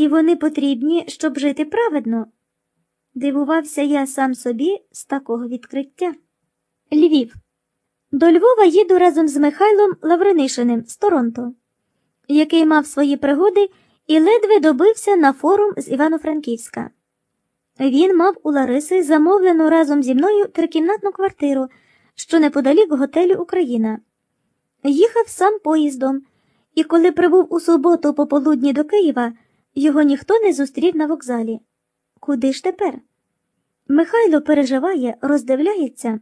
і вони потрібні, щоб жити праведно. Дивувався я сам собі з такого відкриття. Львів. До Львова їду разом з Михайлом Лавренишиним з Торонто, який мав свої пригоди і ледве добився на форум з Івано-Франківська. Він мав у Лариси замовлену разом зі мною трикімнатну квартиру, що неподалік готелю Україна. Їхав сам поїздом, і коли прибув у суботу пополудні до Києва, його ніхто не зустрів на вокзалі. Куди ж тепер? Михайло переживає, роздивляється.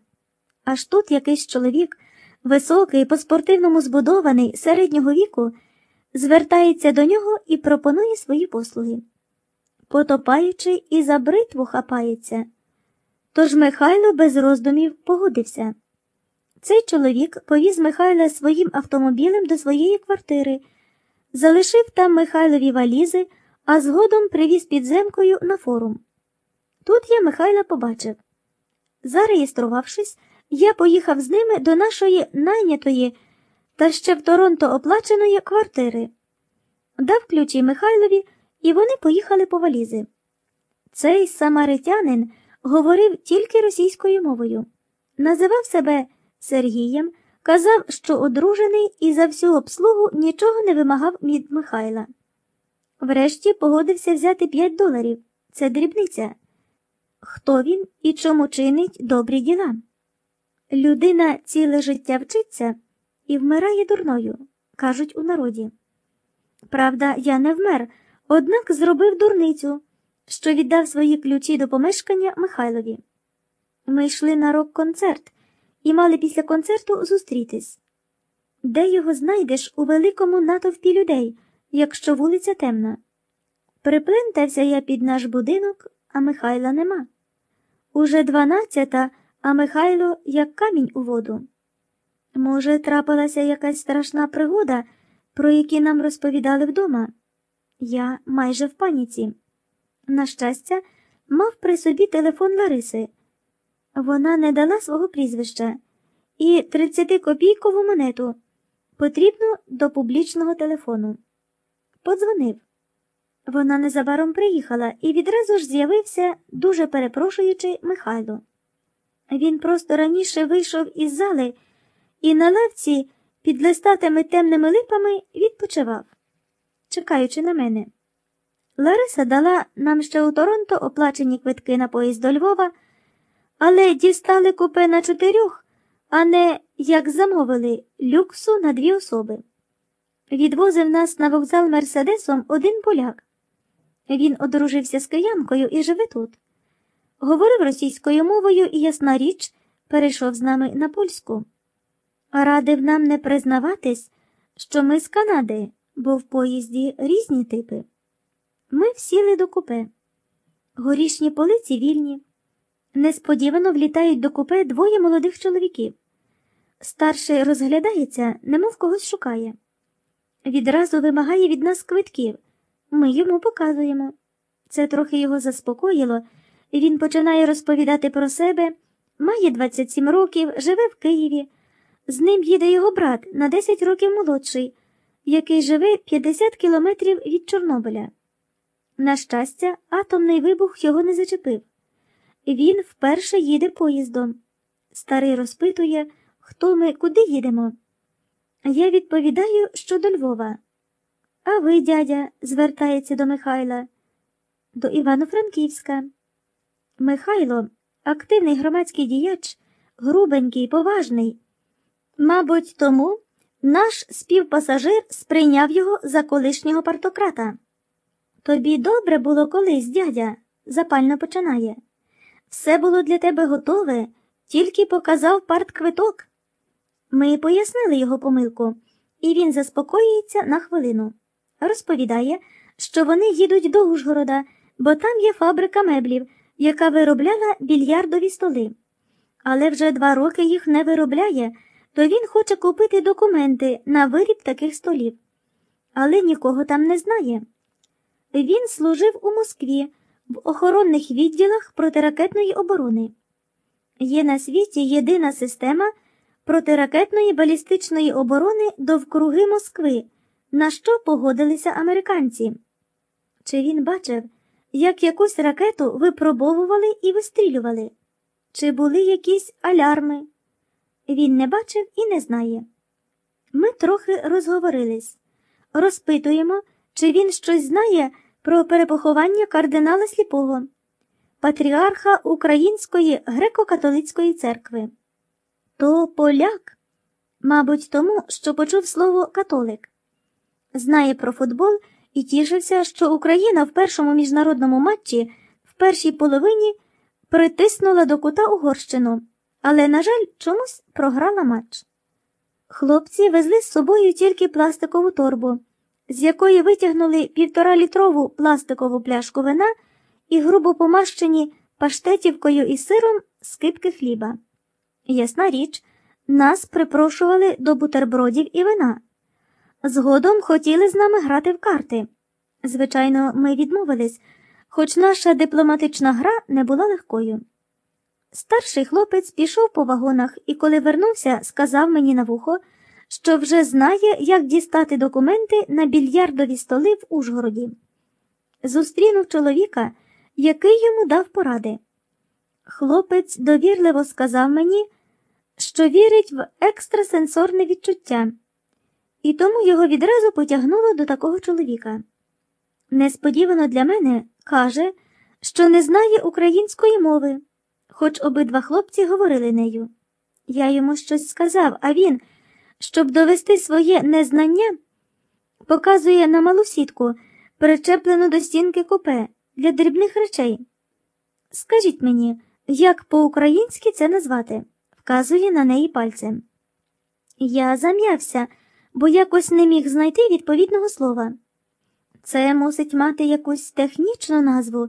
Аж тут якийсь чоловік, високий, по-спортивному збудований, середнього віку, звертається до нього і пропонує свої послуги. Потопаючи і за бритву хапається. Тож Михайло без роздумів погодився. Цей чоловік повіз Михайла своїм автомобілем до своєї квартири, залишив там Михайлові валізи, а згодом привіз підземкою на форум. Тут я Михайла побачив. Зареєструвавшись, я поїхав з ними до нашої найнятої та ще в Торонто оплаченої квартири, дав ключі Михайлові, і вони поїхали по валізи. Цей самаритянин говорив тільки російською мовою, називав себе Сергієм, казав, що одружений і за всю обслугу нічого не вимагав від Михайла. Врешті погодився взяти 5 доларів це дрібниця. Хто він і чому чинить добрі діла? Людина ціле життя вчиться і вмирає дурною, кажуть у народі. Правда, я не вмер, однак зробив дурницю, що віддав свої ключі до помешкання Михайлові. Ми йшли на рок-концерт і мали після концерту зустрітись. Де його знайдеш у великому натовпі людей, якщо вулиця темна? Приплентався я під наш будинок, а Михайла нема. Уже дванадцята, а Михайло як камінь у воду. Може, трапилася якась страшна пригода, про які нам розповідали вдома. Я майже в паніці. На щастя, мав при собі телефон Лариси. Вона не дала свого прізвища і 30-копійкову монету потрібну до публічного телефону. Подзвонив. Вона незабаром приїхала і відразу ж з'явився, дуже перепрошуючи, Михайло. Він просто раніше вийшов із зали і на лавці під листатими темними липами відпочивав, чекаючи на мене. Лариса дала нам ще у Торонто оплачені квитки на поїзд до Львова, але дістали купе на чотирьох, а не, як замовили, люксу на дві особи. Відвозив нас на вокзал Мерседесом один поляк. Він одружився з киянкою і живе тут. Говорив російською мовою і, ясна річ, перейшов з нами на польську. Радив нам не признаватись, що ми з Канади, бо в поїзді різні типи. Ми всіли до купе. Горішні полиці вільні. Несподівано влітають до купе двоє молодих чоловіків. Старший розглядається, немов когось шукає. Відразу вимагає від нас квитків. Ми йому показуємо. Це трохи його заспокоїло, він починає розповідати про себе, має 27 років, живе в Києві. З ним їде його брат на 10 років молодший, який живе 50 кілометрів від Чорнобиля. На щастя, атомний вибух його не зачепив. Він вперше їде поїздом. Старий розпитує, хто ми, куди їдемо. Я відповідаю, що до Львова. А ви, дядя, звертається до Михайла, до Івано-Франківська. Михайло, активний громадський діяч, грубенький, поважний. Мабуть, тому наш співпасажир сприйняв його за колишнього партократа. Тобі добре було колись, дядя, запально починає. Все було для тебе готове, тільки показав партквиток. Ми пояснили його помилку, і він заспокоюється на хвилину. Розповідає, що вони їдуть до Ужгорода, бо там є фабрика меблів, яка виробляла більярдові столи. Але вже два роки їх не виробляє, то він хоче купити документи на виріб таких столів. Але нікого там не знає. Він служив у Москві в охоронних відділах протиракетної оборони. Є на світі єдина система протиракетної балістичної оборони довкруги Москви, на що погодилися американці. Чи він бачив, як якусь ракету випробовували і вистрілювали? Чи були якісь алярми? Він не бачив і не знає. Ми трохи розговорились, розпитуємо, чи він щось знає про перепоховання кардинала сліпого, патріарха Української греко-католицької церкви. То поляк, мабуть, тому, що почув слово католик, знає про футбол і тішився, що Україна в першому міжнародному матчі в першій половині притиснула до кута Угорщину, але, на жаль, чомусь програла матч. Хлопці везли з собою тільки пластикову торбу, з якої витягнули півторалітрову пластикову пляшку вина і грубо помащені паштетівкою і сиром скипки хліба. Ясна річ, нас припрошували до бутербродів і вина. Згодом хотіли з нами грати в карти. Звичайно, ми відмовились, хоч наша дипломатична гра не була легкою. Старший хлопець пішов по вагонах і, коли вернувся, сказав мені на вухо, що вже знає, як дістати документи на більярдові столи в Ужгороді. Зустрінув чоловіка, який йому дав поради. Хлопець довірливо сказав мені, що вірить в екстрасенсорне відчуття, і тому його відразу потягнуло до такого чоловіка. Несподівано для мене каже, що не знає української мови, хоч обидва хлопці говорили нею. Я йому щось сказав, а він, щоб довести своє незнання, показує на малу сітку, причеплену до стінки купе для дрібних речей. Скажіть мені, як по-українськи це назвати? Вказує на неї пальцем. Я зам'явся, бо якось не міг знайти відповідного слова. Це мусить мати якусь технічну назву